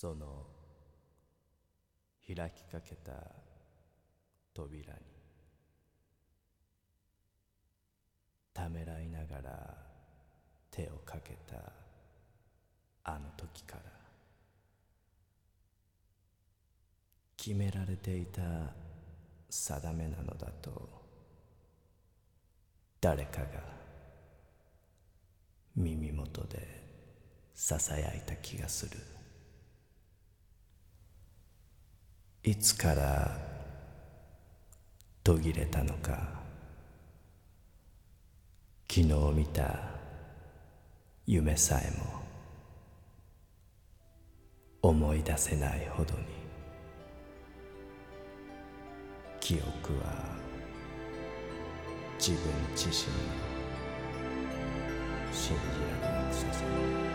その開きかけた扉にためらいながら手をかけたあの時から決められていた定めなのだと誰かが耳元でささやいた気がする。いつから途切れたのか昨日見た夢さえも思い出せないほどに記憶は自分自身を信じられなくさせる